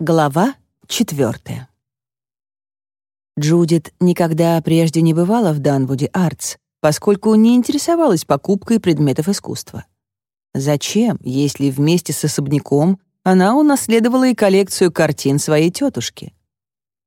Глава четвертая. Джудит никогда прежде не бывала в Данвуде Артс, поскольку не интересовалась покупкой предметов искусства. Зачем, если вместе с особняком она унаследовала и коллекцию картин своей тетушки?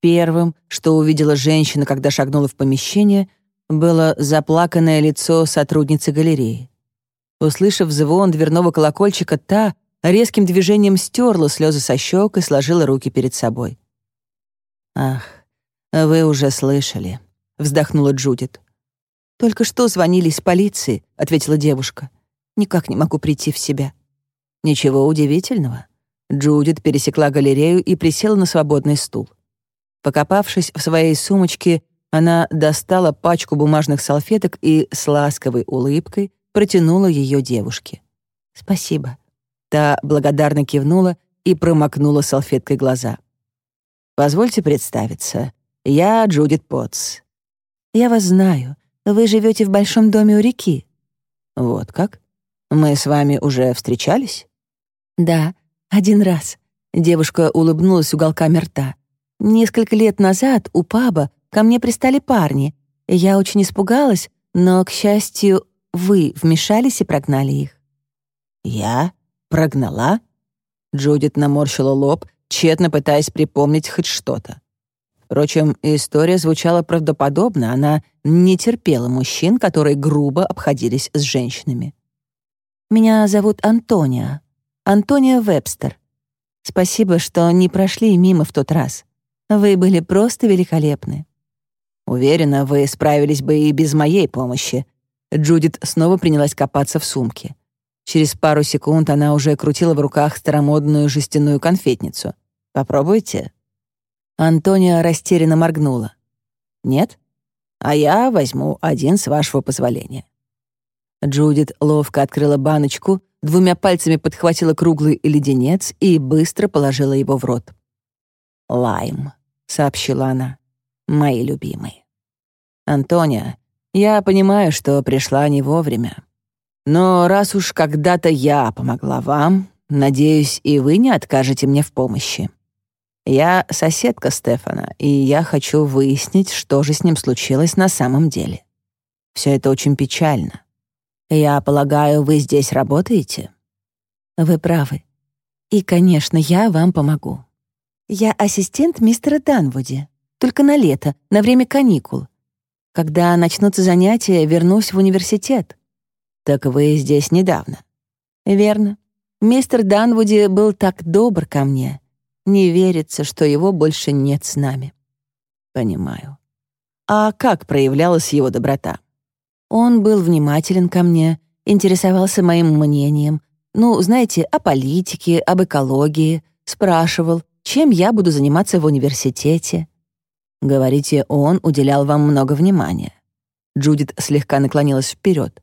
Первым, что увидела женщина, когда шагнула в помещение, было заплаканное лицо сотрудницы галереи. Услышав звон дверного колокольчика, та — резким движением стерла слезы со щек и сложила руки перед собой. «Ах, вы уже слышали», — вздохнула Джудит. «Только что звонили из полиции», — ответила девушка. «Никак не могу прийти в себя». Ничего удивительного. Джудит пересекла галерею и присела на свободный стул. Покопавшись в своей сумочке, она достала пачку бумажных салфеток и с ласковой улыбкой протянула ее девушке. «Спасибо», Та благодарно кивнула и промокнула салфеткой глаза. «Позвольте представиться. Я Джудит Потс». «Я вас знаю. Вы живете в большом доме у реки». «Вот как? Мы с вами уже встречались?» «Да, один раз». Девушка улыбнулась уголками рта. «Несколько лет назад у паба ко мне пристали парни. Я очень испугалась, но, к счастью, вы вмешались и прогнали их». «Я?» Прогнала? Джудит наморщила лоб, тщетно пытаясь припомнить хоть что-то. Впрочем, история звучала правдоподобно, она не терпела мужчин, которые грубо обходились с женщинами. «Меня зовут Антония. Антония Вебстер. Спасибо, что не прошли мимо в тот раз. Вы были просто великолепны». «Уверена, вы справились бы и без моей помощи». Джудит снова принялась копаться в сумке. Через пару секунд она уже крутила в руках старомодную жестяную конфетницу. «Попробуйте». Антония растерянно моргнула. «Нет? А я возьму один с вашего позволения». Джудит ловко открыла баночку, двумя пальцами подхватила круглый леденец и быстро положила его в рот. «Лайм», — сообщила она, — «мои любимые». «Антония, я понимаю, что пришла не вовремя. Но раз уж когда-то я помогла вам, надеюсь, и вы не откажете мне в помощи. Я соседка Стефана, и я хочу выяснить, что же с ним случилось на самом деле. Все это очень печально. Я полагаю, вы здесь работаете? Вы правы. И, конечно, я вам помогу. Я ассистент мистера Данвуди, только на лето, на время каникул. Когда начнутся занятия, вернусь в университет. «Так вы здесь недавно?» «Верно. Мистер Данвуди был так добр ко мне. Не верится, что его больше нет с нами». «Понимаю. А как проявлялась его доброта?» «Он был внимателен ко мне, интересовался моим мнением. Ну, знаете, о политике, об экологии. Спрашивал, чем я буду заниматься в университете». «Говорите, он уделял вам много внимания». Джудит слегка наклонилась вперед.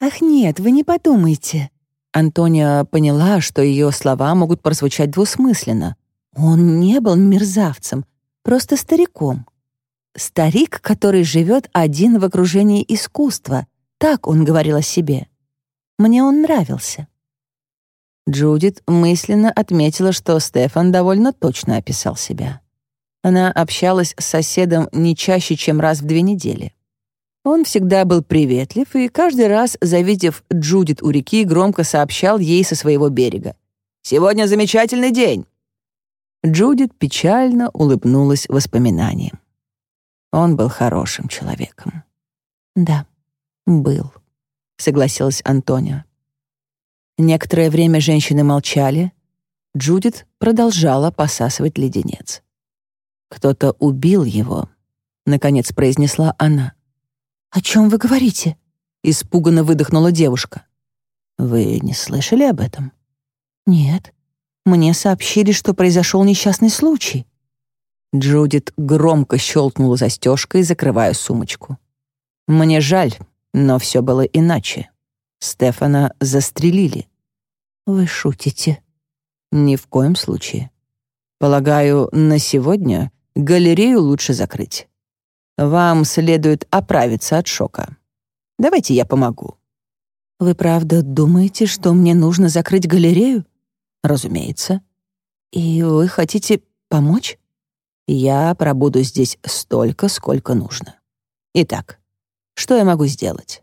«Ах нет, вы не подумайте». Антония поняла, что ее слова могут прозвучать двусмысленно. Он не был мерзавцем, просто стариком. Старик, который живет один в окружении искусства. Так он говорил о себе. Мне он нравился. Джудит мысленно отметила, что Стефан довольно точно описал себя. Она общалась с соседом не чаще, чем раз в две недели. Он всегда был приветлив и каждый раз, завидев Джудит у реки, громко сообщал ей со своего берега. «Сегодня замечательный день!» Джудит печально улыбнулась воспоминанием. Он был хорошим человеком. «Да, был», — согласилась Антония. Некоторое время женщины молчали. Джудит продолжала посасывать леденец. «Кто-то убил его», — наконец произнесла она. «О чем вы говорите?» — испуганно выдохнула девушка. «Вы не слышали об этом?» «Нет. Мне сообщили, что произошел несчастный случай». Джудит громко щелкнула застежкой, закрывая сумочку. «Мне жаль, но все было иначе. Стефана застрелили». «Вы шутите?» «Ни в коем случае. Полагаю, на сегодня галерею лучше закрыть. Вам следует оправиться от шока. Давайте я помогу». «Вы правда думаете, что мне нужно закрыть галерею?» «Разумеется». «И вы хотите помочь?» «Я пробуду здесь столько, сколько нужно. Итак, что я могу сделать?»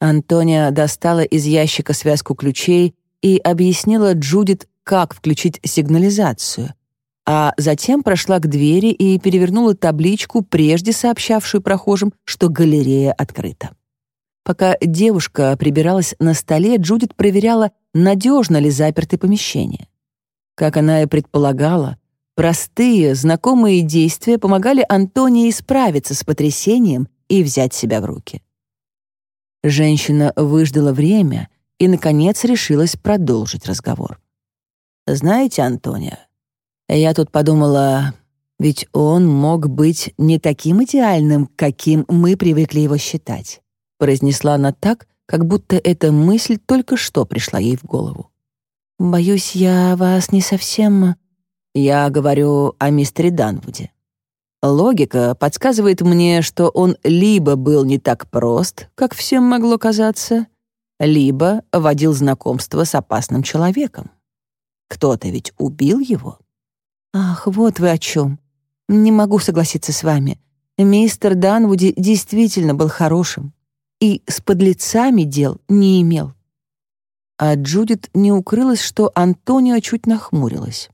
Антония достала из ящика связку ключей и объяснила Джудит, как включить сигнализацию, а затем прошла к двери и перевернула табличку, прежде сообщавшую прохожим, что галерея открыта. Пока девушка прибиралась на столе, Джудит проверяла, надежно ли заперты помещения. Как она и предполагала, простые, знакомые действия помогали Антонии справиться с потрясением и взять себя в руки. Женщина выждала время и, наконец, решилась продолжить разговор. «Знаете, Антония, я тут подумала, ведь он мог быть не таким идеальным, каким мы привыкли его считать произнесла она так, как будто эта мысль только что пришла ей в голову. «Боюсь, я вас не совсем...» «Я говорю о мистере Данвуде. Логика подсказывает мне, что он либо был не так прост, как всем могло казаться, либо водил знакомство с опасным человеком. Кто-то ведь убил его». «Ах, вот вы о чем. Не могу согласиться с вами. Мистер Данвуди действительно был хорошим и с подлецами дел не имел. А Джудит не укрылась, что Антонио чуть нахмурилась.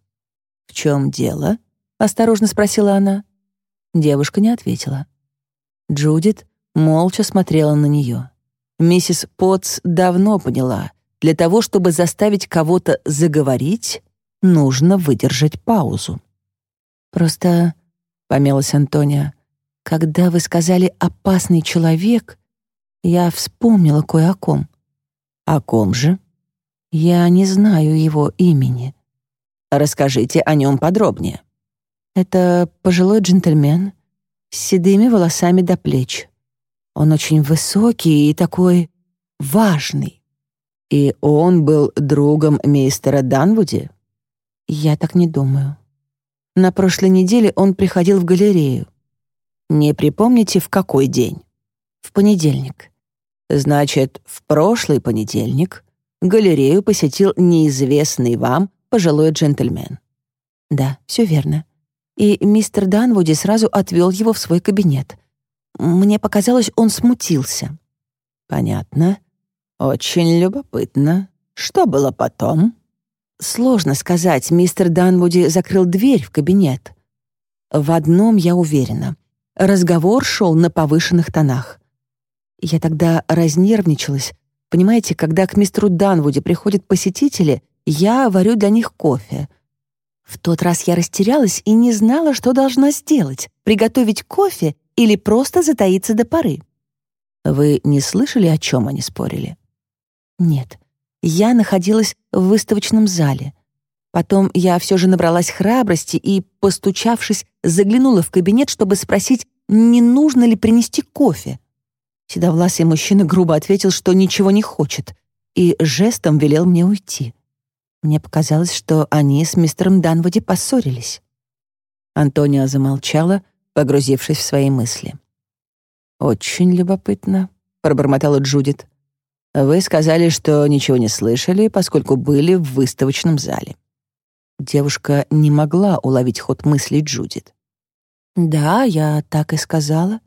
«В чем дело?» — осторожно спросила она. Девушка не ответила. Джудит молча смотрела на нее. Миссис Потс давно поняла, для того, чтобы заставить кого-то заговорить, нужно выдержать паузу. «Просто», — помялась Антония, — «когда вы сказали «опасный человек», я вспомнила кое о ком. О ком же? Я не знаю его имени. Расскажите о нем подробнее. Это пожилой джентльмен с седыми волосами до плеч. Он очень высокий и такой важный. И он был другом мистера Данвуди? Я так не думаю. На прошлой неделе он приходил в галерею. Не припомните, в какой день? В понедельник. Значит, в прошлый понедельник галерею посетил неизвестный вам пожилой джентльмен. Да, все верно. И мистер Данвуди сразу отвел его в свой кабинет. Мне показалось, он смутился. Понятно. Очень любопытно. Что было потом? Сложно сказать. Мистер Данвуди закрыл дверь в кабинет. В одном я уверена. Разговор шел на повышенных тонах. Я тогда разнервничалась. Понимаете, когда к мистеру Данвуди приходят посетители, я варю для них кофе. В тот раз я растерялась и не знала, что должна сделать — приготовить кофе или просто затаиться до поры. Вы не слышали, о чем они спорили? Нет. Я находилась в выставочном зале. Потом я все же набралась храбрости и, постучавшись, заглянула в кабинет, чтобы спросить, не нужно ли принести кофе. Седовласый мужчина грубо ответил, что ничего не хочет, и жестом велел мне уйти. Мне показалось, что они с мистером Данвуди поссорились. Антонио замолчала, погрузившись в свои мысли. «Очень любопытно», — пробормотала Джудит. «Вы сказали, что ничего не слышали, поскольку были в выставочном зале». Девушка не могла уловить ход мыслей Джудит. «Да, я так и сказала»,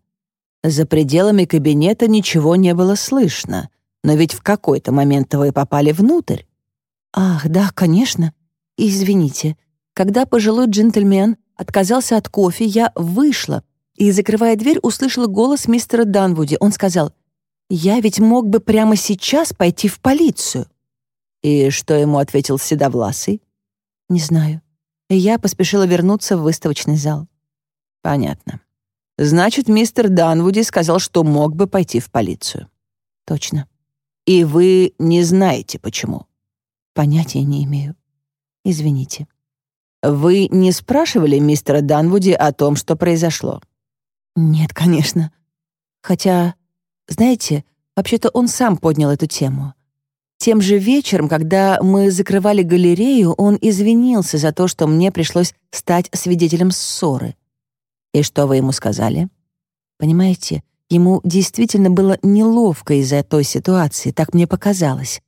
за пределами кабинета ничего не было слышно, но ведь в какой-то момент вы попали внутрь. Ах, да, конечно. Извините. Когда пожилой джентльмен отказался от кофе, я вышла и, закрывая дверь, услышала голос мистера Данвуди. Он сказал, «Я ведь мог бы прямо сейчас пойти в полицию». И что ему ответил Седовласый? «Не знаю». я поспешила вернуться в выставочный зал. «Понятно. Значит, мистер Данвуди сказал, что мог бы пойти в полицию. Точно. И вы не знаете, почему? Понятия не имею. Извините. Вы не спрашивали мистера Данвуди о том, что произошло? Нет, конечно. Хотя, знаете, вообще-то он сам поднял эту тему. Тем же вечером, когда мы закрывали галерею, он извинился за то, что мне пришлось стать свидетелем ссоры. «И что вы ему сказали?» «Понимаете, ему действительно было неловко из-за той ситуации, так мне показалось.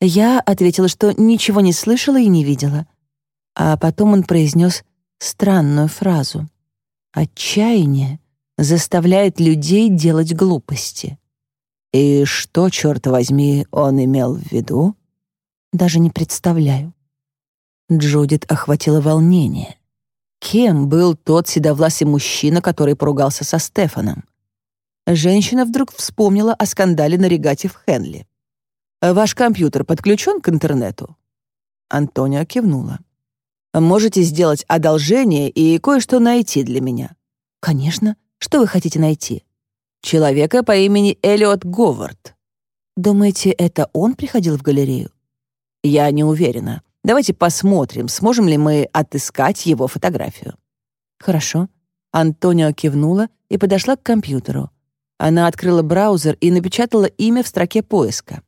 Я ответила, что ничего не слышала и не видела. А потом он произнес странную фразу. «Отчаяние заставляет людей делать глупости». И что, черт возьми, он имел в виду? Даже не представляю. Джудит охватило волнение. Кем был тот седовласый мужчина, который поругался со Стефаном? Женщина вдруг вспомнила о скандале на регате в Хенли. «Ваш компьютер подключен к интернету?» Антонио кивнула. «Можете сделать одолжение и кое-что найти для меня?» «Конечно. Что вы хотите найти?» «Человека по имени Эллиот Говард». «Думаете, это он приходил в галерею?» «Я не уверена. Давайте посмотрим, сможем ли мы отыскать его фотографию». «Хорошо». Антонио кивнула и подошла к компьютеру. Она открыла браузер и напечатала имя в строке поиска.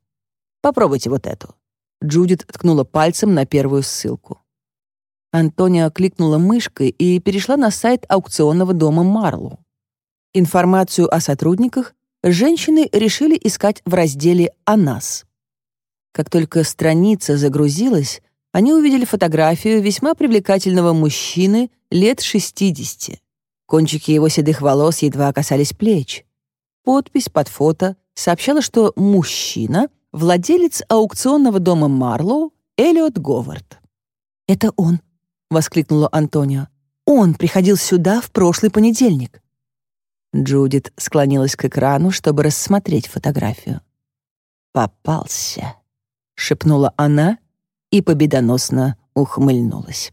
«Попробуйте вот эту». Джудит ткнула пальцем на первую ссылку. Антонио кликнула мышкой и перешла на сайт аукционного дома Марлу. Информацию о сотрудниках женщины решили искать в разделе «О нас». Как только страница загрузилась, они увидели фотографию весьма привлекательного мужчины лет 60. Кончики его седых волос едва касались плеч. Подпись под фото сообщала, что мужчина — владелец аукционного дома Марлоу Эллиот Говард. «Это он», — воскликнула Антонио. «Он приходил сюда в прошлый понедельник». Джудит склонилась к экрану, чтобы рассмотреть фотографию. «Попался», — шепнула она и победоносно ухмыльнулась.